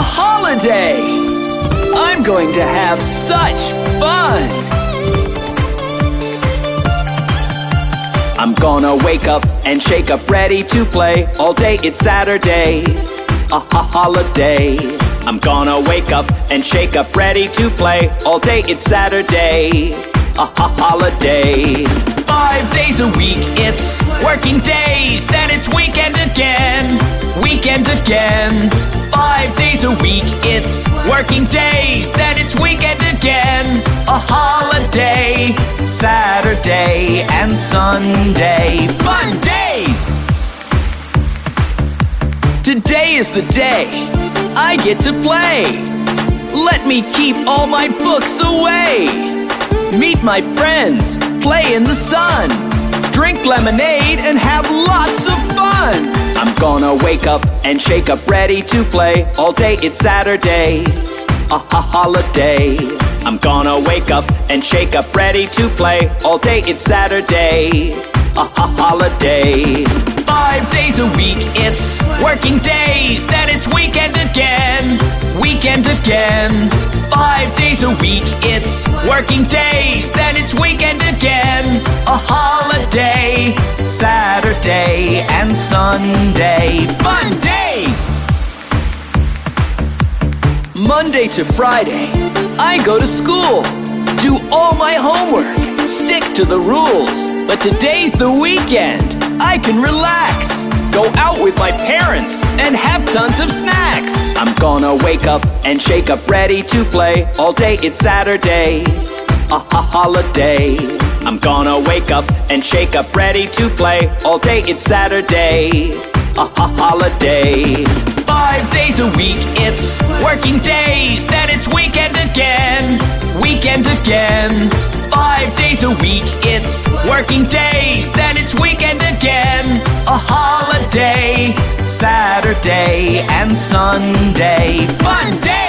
holiday! I'm going to have such fun! I'm gonna wake up and shake up ready to play. All day it's Saturday, a holiday. I'm gonna wake up and shake up ready to play. All day it's Saturday, a holiday. Five days a week, it's working days. Then it's weekend again, weekend again. Five days a week, it's working days. Then it's weekend again, a holiday. Saturday and Sunday, fun days! Today is the day I get to play. Let me keep all my books away. Meet my friends, play in the sun, drink lemonade, and have lots of wake up and shake up ready to play. All day it's Saturday, a ha holiday. I'm gonna wake up and shake up ready to play. All day it's Saturday, a ha holiday. Five days a week, it's working days. Then it's weekend again, weekend again. Five days a week, it's working days. Then it's weekend again, Monday to Friday, I go to school, do all my homework, stick to the rules. But today's the weekend, I can relax, go out with my parents, and have tons of snacks. I'm gonna wake up and shake up ready to play. All day it's Saturday, a holiday. I'm gonna wake up and shake up ready to play. All day it's Saturday, a holiday. Five days a week, it's working days. Weekend again. Five days a week, it's working days. Then it's weekend again, a holiday. Saturday and Sunday, fun days!